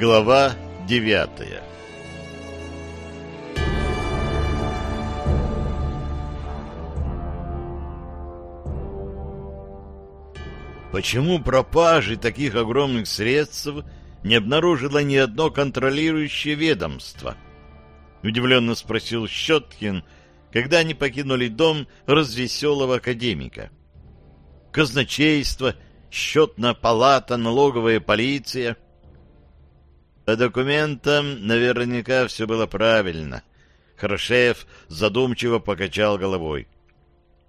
Глава девятая Почему пропажи таких огромных средств не обнаружило ни одно контролирующее ведомство? Удивленно спросил Щеткин, когда они покинули дом развеселого академика. Казначейство, счетная палата, налоговая полиция — по документам наверняка все было правильно. Хорошев задумчиво покачал головой.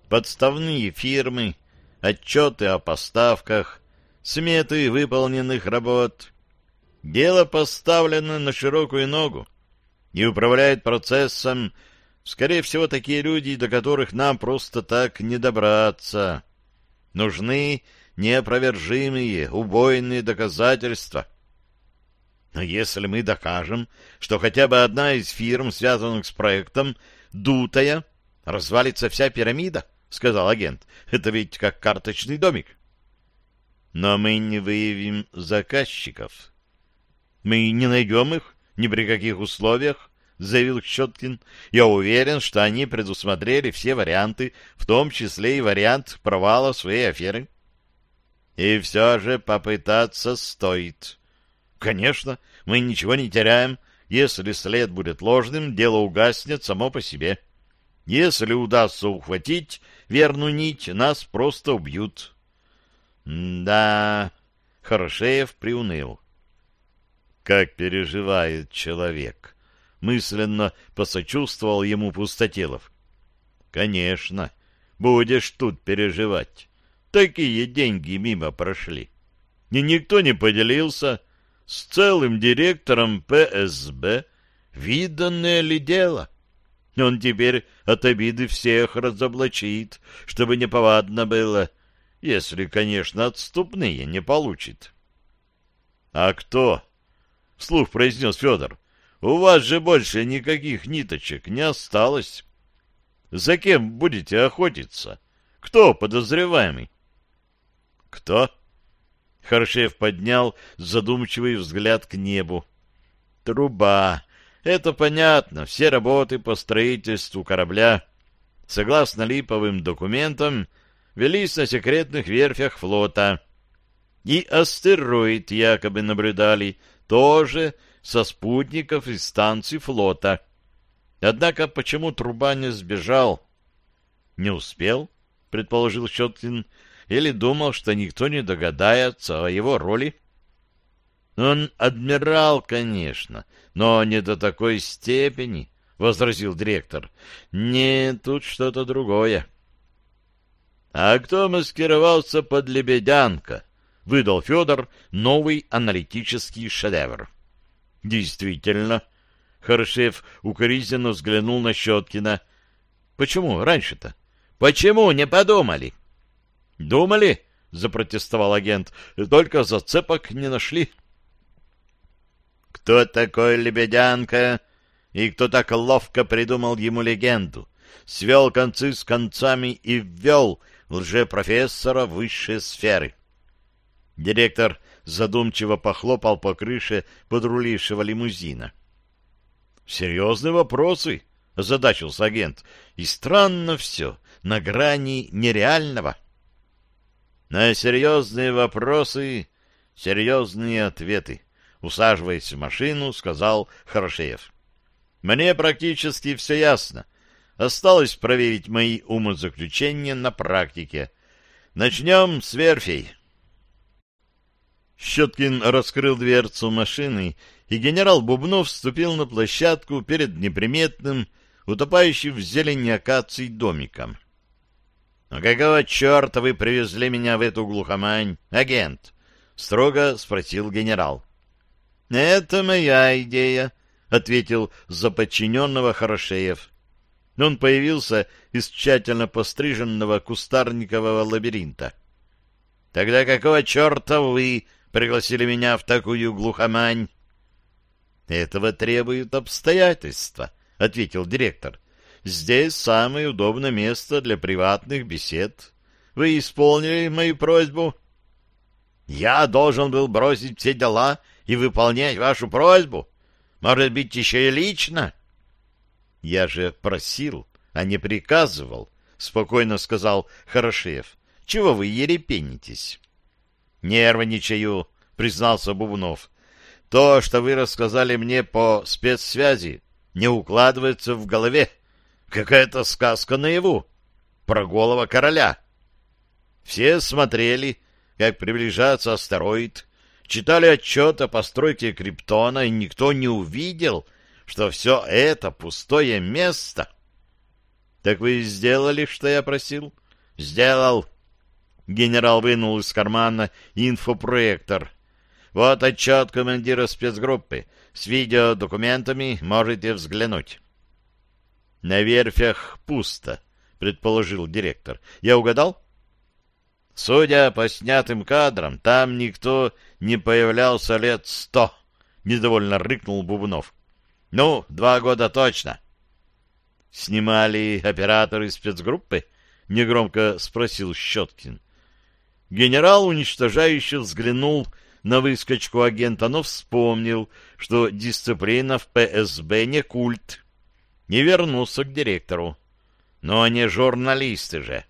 Подставные фирмы, отчеты о поставках, сметы выполненных работ. Дело поставлено на широкую ногу и управляет процессом, скорее всего, такие люди, до которых нам просто так не добраться. Нужны неопровержимые, убойные доказательства — но если мы докажем, что хотя бы одна из фирм, связанных с проектом, дутая, развалится вся пирамида, — сказал агент. Это ведь как карточный домик. Но мы не выявим заказчиков. Мы не найдем их ни при каких условиях, — заявил Щеткин. Я уверен, что они предусмотрели все варианты, в том числе и вариант провала своей аферы. И все же попытаться стоит. Конечно, мы ничего не теряем. Если след будет ложным, дело угаснет само по себе. Если удастся ухватить верную нить, нас просто убьют. да, Хорошеев приуныл. Как переживает человек. Мысленно посочувствовал ему Пустотелов. Конечно, будешь тут переживать. Такие деньги мимо прошли. И никто не поделился с целым директором ПСБ, виданное ли дело? Он теперь от обиды всех разоблачит, чтобы неповадно было, если, конечно, отступные не получит. — А кто? — вслух произнес Федор. — У вас же больше никаких ниточек не осталось. За кем будете охотиться? Кто подозреваемый? — Кто? Харшев поднял задумчивый взгляд к небу. Труба. Это понятно. Все работы по строительству корабля, согласно липовым документам, велись на секретных верфях флота. И астероид якобы наблюдали тоже со спутников и станций флота. Однако почему труба не сбежал? Не успел, предположил Щеткин, или думал, что никто не догадается о его роли. Он адмирал, конечно, но не до такой степени, — возразил директор. Нет, тут что-то другое. — А кто маскировался под лебедянка? — выдал Федор новый аналитический шедевр. — Действительно. Хорошев укоризненно взглянул на Щеткина. — Почему раньше-то? — Почему не подумали? «Думали?» — запротестовал агент. «Только зацепок не нашли». «Кто такой Лебедянка?» И кто так ловко придумал ему легенду, свел концы с концами и ввел лжепрофессора в высшие сферы. Директор задумчиво похлопал по крыше подрулившего лимузина. «Серьезные вопросы», — озадачился агент, — «и странно все, на грани нереального». На серьезные вопросы серьезные ответы. Усаживаясь в машину, сказал Хорошеев. Мне практически все ясно. Осталось проверить мои умозаключения на практике. Начнем с верфей. Щеткин раскрыл дверцу машины, и генерал Бубнов вступил на площадку перед неприметным, утопающим в зелени акаций домиком. «Но какого черта вы привезли меня в эту глухомань, агент?» — строго спросил генерал. «Это моя идея», — ответил за подчиненного Хорошеев. Он появился из тщательно постриженного кустарникового лабиринта. — Тогда какого черта вы пригласили меня в такую глухомань? — Этого требуют обстоятельства, — ответил директор. — Здесь самое удобное место для приватных бесед. Вы исполнили мою просьбу? — Я должен был бросить все дела и выполнять вашу просьбу? Может быть, еще и лично? — Я же просил, а не приказывал, — спокойно сказал Хорошеев. — Чего вы ерепенитесь? — Нервничаю, — признался Бубнов. — То, что вы рассказали мне по спецсвязи, не укладывается в голове. Какая-то сказка наяву. Про голого короля. Все смотрели, как приближается астероид, читали отчет о постройке Криптона, и никто не увидел, что все это пустое место. — Так вы сделали, что я просил? — Сделал. Генерал вынул из кармана инфопроектор. Вот отчет командира спецгруппы. С видеодокументами можете взглянуть. — На верфях пусто, — предположил директор. — Я угадал? — Судя по снятым кадрам, там никто не появлялся лет сто, — недовольно рыкнул Бубнов. — Ну, два года точно. — Снимали операторы спецгруппы? — негромко спросил Щеткин. Генерал уничтожающе взглянул на выскочку агента, но вспомнил, что дисциплина в ПСБ не культ, не вернулся к директору. Но они журналисты же.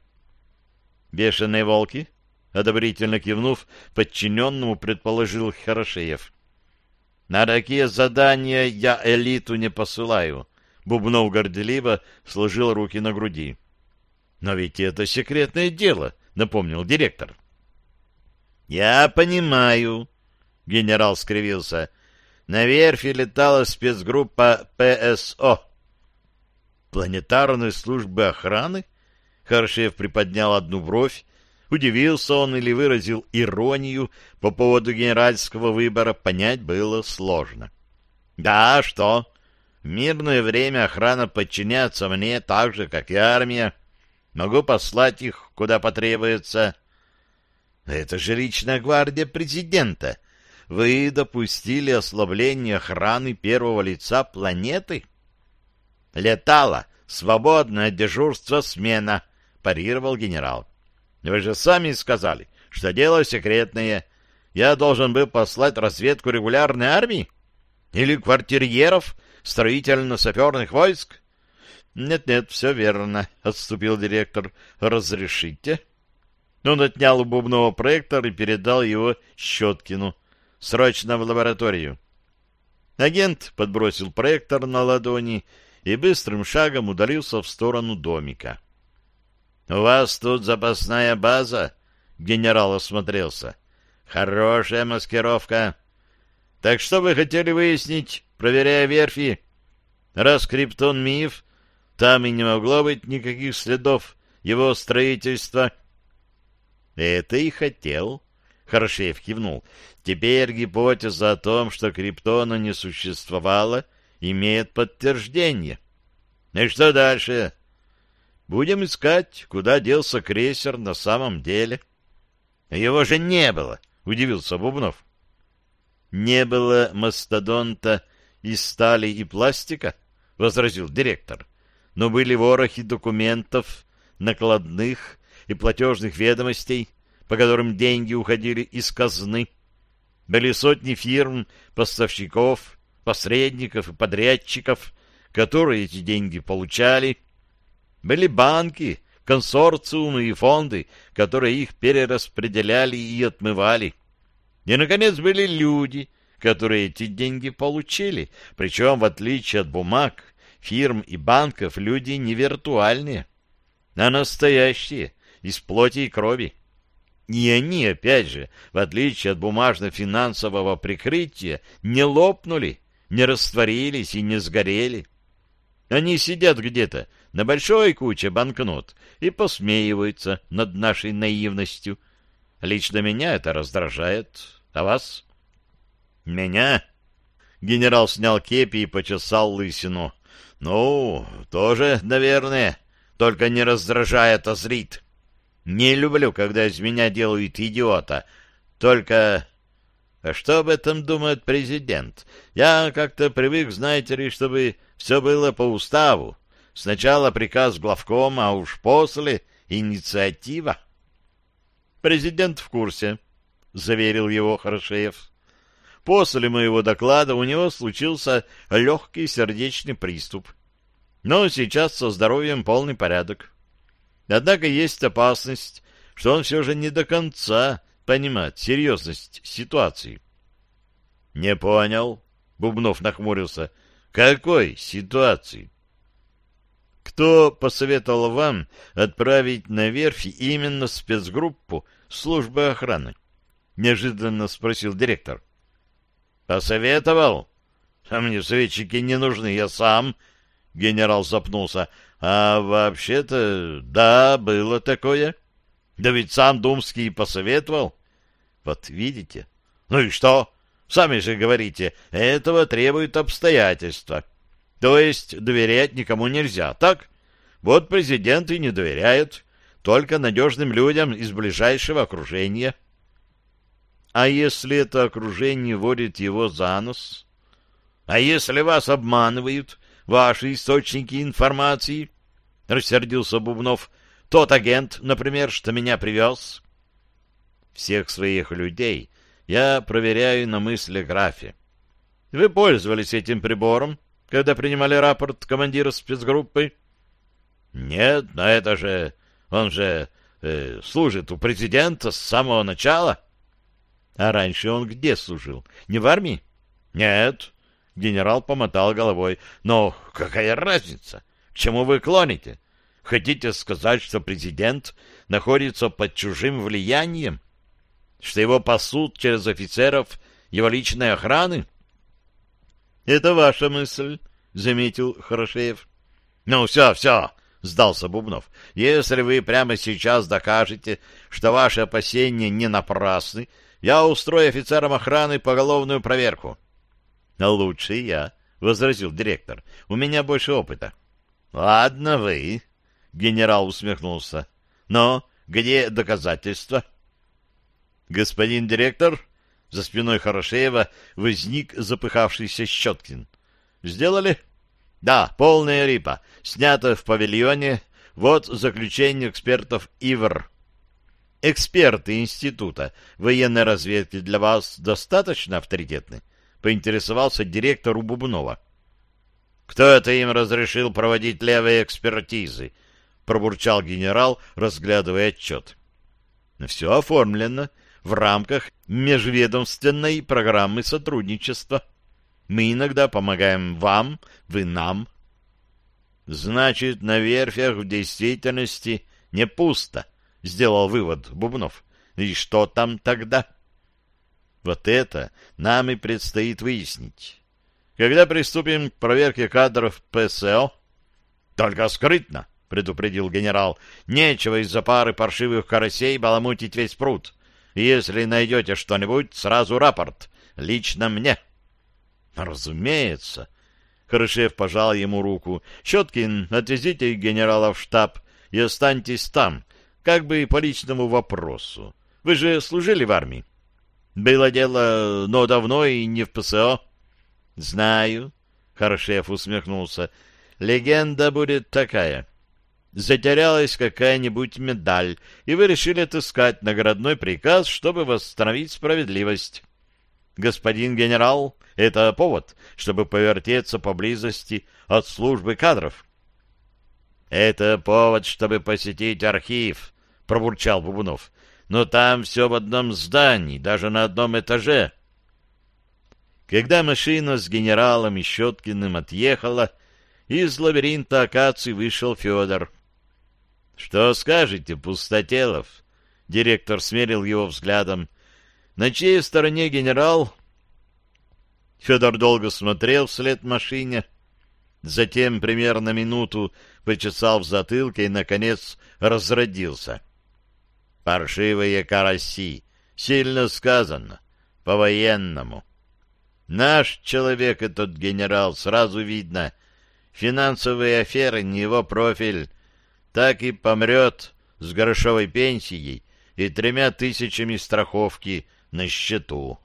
Бешеные волки, одобрительно кивнув, подчиненному предположил Хорошеев. На такие задания я элиту не посылаю. Бубнов горделиво сложил руки на груди. Но ведь это секретное дело, напомнил директор. Я понимаю, генерал скривился. На верфи летала спецгруппа ПСО. Планетарной службы охраны? Харшев приподнял одну бровь. Удивился он или выразил иронию по поводу генеральского выбора, понять было сложно. Да, что? В мирное время охрана подчиняется мне так же, как и армия. Могу послать их, куда потребуется. Это же личная гвардия президента. Вы допустили ослабление охраны первого лица планеты? Летала свободное дежурство смена, парировал генерал. Вы же сами сказали, что дело секретное. Я должен был послать разведку регулярной армии? Или квартирьеров строительно-саперных войск? Нет-нет, все верно, отступил директор. Разрешите? Он отнял у Бубнова проектор и передал его Щеткину. «Срочно в лабораторию». Агент подбросил проектор на ладони и быстрым шагом удалился в сторону домика. «У вас тут запасная база?» — генерал осмотрелся. «Хорошая маскировка. Так что вы хотели выяснить, проверяя верфи? Раз Криптон миф, там и не могло быть никаких следов его строительства». Это и хотел. Хорошеев кивнул. Теперь гипотеза о том, что Криптона не существовало, имеет подтверждение. И что дальше? Будем искать, куда делся крейсер на самом деле. Его же не было, удивился Бубнов. Не было мастодонта из стали и пластика, возразил директор. Но были ворохи документов, накладных и платежных ведомостей, по которым деньги уходили из казны. Были сотни фирм, поставщиков, посредников и подрядчиков, которые эти деньги получали. Были банки, консорциумы и фонды, которые их перераспределяли и отмывали. И, наконец, были люди, которые эти деньги получили. Причем, в отличие от бумаг, фирм и банков, люди не виртуальные, а настоящие, из плоти и крови. И они, опять же, в отличие от бумажно-финансового прикрытия, не лопнули, не растворились и не сгорели. Они сидят где-то на большой куче банкнот и посмеиваются над нашей наивностью. Лично меня это раздражает. А вас? Меня? Генерал снял кепи и почесал лысину. Ну, тоже, наверное, только не раздражает, а зрит. Не люблю, когда из меня делают идиота. Только... А что об этом думает президент? Я как-то привык, знаете ли, чтобы все было по уставу. Сначала приказ главкома, а уж после инициатива. Президент в курсе, — заверил его Хорошеев. После моего доклада у него случился легкий сердечный приступ. Но сейчас со здоровьем полный порядок. Однако есть опасность, что он все же не до конца понимает серьезность ситуации. — Не понял, — Бубнов нахмурился. — Какой ситуации? — Кто посоветовал вам отправить на верфи именно спецгруппу службы охраны? — неожиданно спросил директор. — Посоветовал? А мне советчики не нужны, я сам... Генерал запнулся. А вообще-то, да, было такое. Да ведь сам Думский посоветовал. Вот видите? Ну и что? Сами же говорите, этого требуют обстоятельства. То есть доверять никому нельзя, так? Вот президент и не доверяет, только надежным людям из ближайшего окружения. А если это окружение водит его за нос? А если вас обманывают, ваши источники информации? Рассердился Бубнов. Тот агент, например, что меня привез? Всех своих людей я проверяю на мыслеграфе. Вы пользовались этим прибором, когда принимали рапорт командира спецгруппы? Нет, но это же... Он же э, служит у президента с самого начала. А раньше он где служил? Не в армии? Нет. Генерал помотал головой. Но какая разница? К чему вы клоните? Хотите сказать, что президент находится под чужим влиянием? Что его пасут через офицеров его личной охраны? — Это ваша мысль, — заметил Хорошеев. — Ну, все, все, — сдался Бубнов. — Если вы прямо сейчас докажете, что ваши опасения не напрасны, я устрою офицерам охраны поголовную проверку. — Лучше я, — возразил директор. — У меня больше опыта. — Ладно вы, — генерал усмехнулся. — Но где доказательства? — «Господин директор!» За спиной Хорошеева возник запыхавшийся Щеткин. «Сделали?» «Да, полная рипа. Снято в павильоне. Вот заключение экспертов ИВР». «Эксперты института военной разведки для вас достаточно авторитетны?» — поинтересовался директор у Бубнова. «Кто это им разрешил проводить левые экспертизы?» — пробурчал генерал, разглядывая отчет. «Все оформлено в рамках межведомственной программы сотрудничества. Мы иногда помогаем вам, вы нам. Значит, на верфях в действительности не пусто, сделал вывод Бубнов. И что там тогда? Вот это нам и предстоит выяснить. Когда приступим к проверке кадров ПСО? Только скрытно, предупредил генерал. Нечего из-за пары паршивых карасей баламутить весь пруд. Если найдете что-нибудь, сразу рапорт. Лично мне. Разумеется. Хорошев пожал ему руку. Щеткин, отвезите генерала в штаб и останьтесь там, как бы по личному вопросу. Вы же служили в армии? Было дело, но давно и не в ПСО. Знаю. Хорошев усмехнулся. Легенда будет такая затерялась какая-нибудь медаль, и вы решили отыскать наградной приказ, чтобы восстановить справедливость. Господин генерал, это повод, чтобы повертеться поблизости от службы кадров. Это повод, чтобы посетить архив, пробурчал Бубунов. Но там все в одном здании, даже на одном этаже. Когда машина с генералом и Щеткиным отъехала, из лабиринта акаций вышел Федор. Что скажете, Пустотелов? Директор смерил его взглядом. На чьей стороне генерал? Федор долго смотрел вслед машине, затем примерно минуту почесал в затылке и, наконец, разродился. Паршивые караси. Сильно сказано. По-военному. Наш человек этот генерал, сразу видно. Финансовые аферы не его профиль. Так и помрет с грошовой пенсией и тремя тысячами страховки на счету.